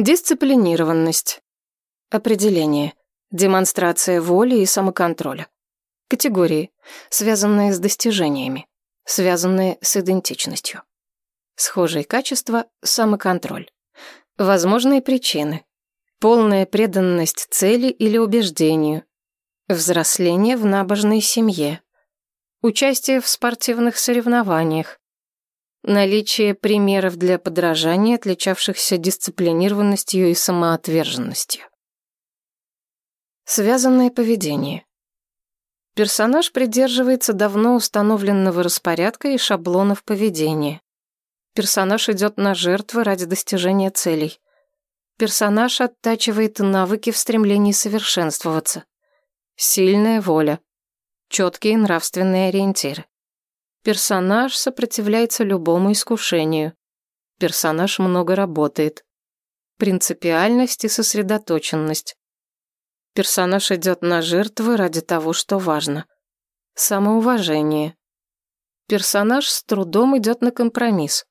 Дисциплинированность. Определение. Демонстрация воли и самоконтроля. Категории, связанные с достижениями, связанные с идентичностью. Схожие качества – самоконтроль. Возможные причины. Полная преданность цели или убеждению. Взросление в набожной семье. Участие в спортивных соревнованиях. Наличие примеров для подражания, отличавшихся дисциплинированностью и самоотверженностью. Связанное поведение. Персонаж придерживается давно установленного распорядка и шаблонов поведения. Персонаж идет на жертвы ради достижения целей. Персонаж оттачивает навыки в стремлении совершенствоваться. Сильная воля. Четкие нравственные ориентиры. Персонаж сопротивляется любому искушению. Персонаж много работает. Принципиальность и сосредоточенность. Персонаж идет на жертвы ради того, что важно. Самоуважение. Персонаж с трудом идет на компромисс.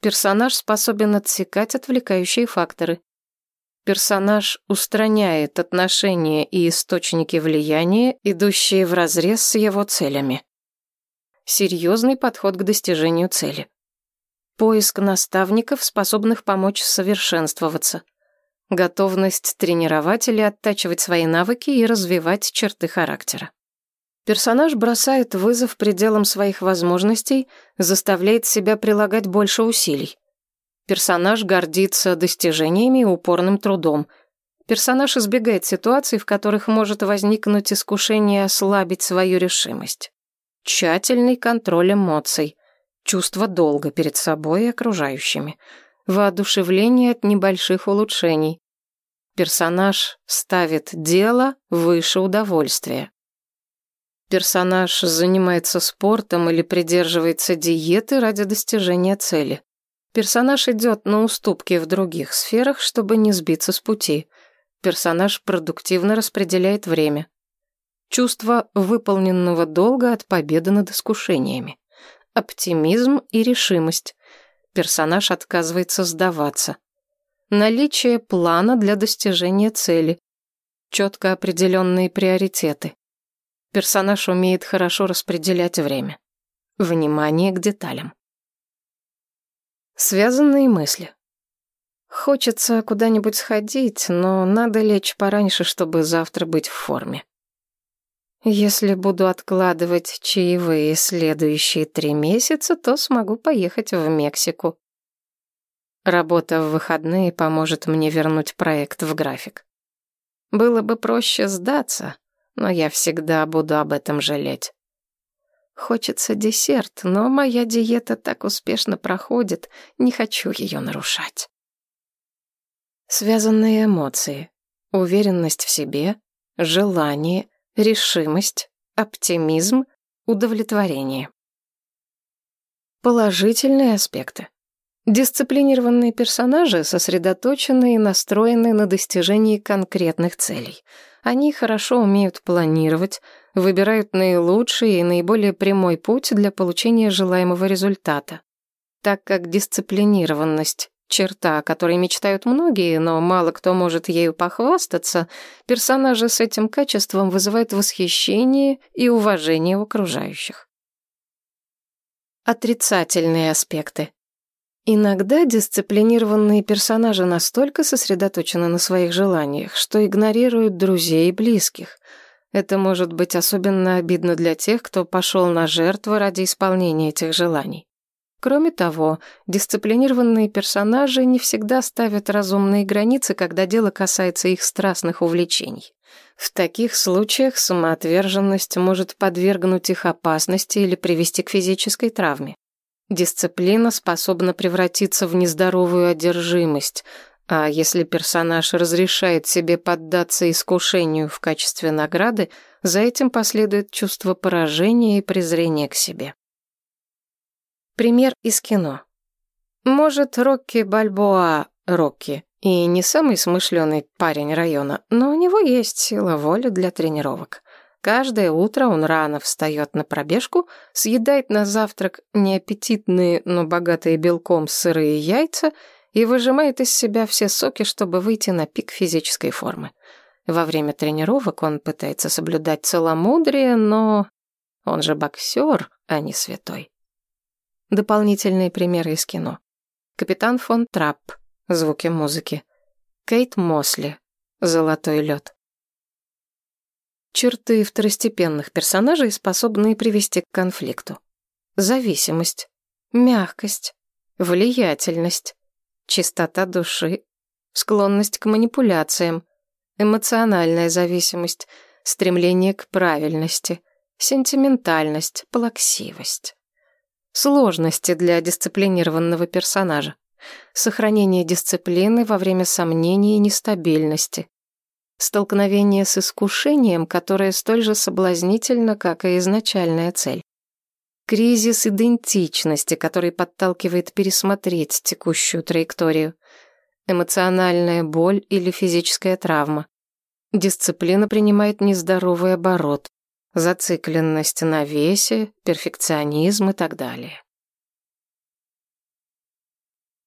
Персонаж способен отсекать отвлекающие факторы. Персонаж устраняет отношения и источники влияния, идущие вразрез с его целями. Серьезный подход к достижению цели. Поиск наставников, способных помочь совершенствоваться готовность тренировать или оттачивать свои навыки и развивать черты характера. Персонаж бросает вызов пределам своих возможностей, заставляет себя прилагать больше усилий. Персонаж гордится достижениями и упорным трудом. Персонаж избегает ситуаций, в которых может возникнуть искушение ослабить свою решимость. Тщательный контроль эмоций, чувство долга перед собой и окружающими, воодушевление от небольших улучшений, Персонаж ставит дело выше удовольствия. Персонаж занимается спортом или придерживается диеты ради достижения цели. Персонаж идет на уступки в других сферах, чтобы не сбиться с пути. Персонаж продуктивно распределяет время. Чувство выполненного долга от победы над искушениями. Оптимизм и решимость. Персонаж отказывается сдаваться. Наличие плана для достижения цели. Четко определенные приоритеты. Персонаж умеет хорошо распределять время. Внимание к деталям. Связанные мысли. Хочется куда-нибудь сходить, но надо лечь пораньше, чтобы завтра быть в форме. Если буду откладывать чаевые следующие три месяца, то смогу поехать в Мексику. Работа в выходные поможет мне вернуть проект в график. Было бы проще сдаться, но я всегда буду об этом жалеть. Хочется десерт, но моя диета так успешно проходит, не хочу ее нарушать. Связанные эмоции. Уверенность в себе, желание, решимость, оптимизм, удовлетворение. Положительные аспекты. Дисциплинированные персонажи сосредоточены и настроены на достижении конкретных целей. Они хорошо умеют планировать, выбирают наилучший и наиболее прямой путь для получения желаемого результата. Так как дисциплинированность — черта, о которой мечтают многие, но мало кто может ею похвастаться, персонажи с этим качеством вызывают восхищение и уважение окружающих. Отрицательные аспекты. Иногда дисциплинированные персонажи настолько сосредоточены на своих желаниях, что игнорируют друзей и близких. Это может быть особенно обидно для тех, кто пошел на жертву ради исполнения этих желаний. Кроме того, дисциплинированные персонажи не всегда ставят разумные границы, когда дело касается их страстных увлечений. В таких случаях самоотверженность может подвергнуть их опасности или привести к физической травме. Дисциплина способна превратиться в нездоровую одержимость, а если персонаж разрешает себе поддаться искушению в качестве награды, за этим последует чувство поражения и презрения к себе. Пример из кино. Может, Рокки Бальбоа Рокки и не самый смышленый парень района, но у него есть сила воли для тренировок. Каждое утро он рано встает на пробежку, съедает на завтрак неаппетитные, но богатые белком сырые яйца и выжимает из себя все соки, чтобы выйти на пик физической формы. Во время тренировок он пытается соблюдать целомудрие, но он же боксер, а не святой. Дополнительные примеры из кино. Капитан фон Трапп. Звуки музыки. Кейт Мосли. Золотой лед. Черты второстепенных персонажей, способные привести к конфликту. Зависимость, мягкость, влиятельность, чистота души, склонность к манипуляциям, эмоциональная зависимость, стремление к правильности, сентиментальность, плаксивость. Сложности для дисциплинированного персонажа. Сохранение дисциплины во время сомнений и нестабильности. Столкновение с искушением, которое столь же соблазнительно, как и изначальная цель. Кризис идентичности, который подталкивает пересмотреть текущую траекторию. Эмоциональная боль или физическая травма. Дисциплина принимает нездоровый оборот. Зацикленность на весе, перфекционизм и так далее.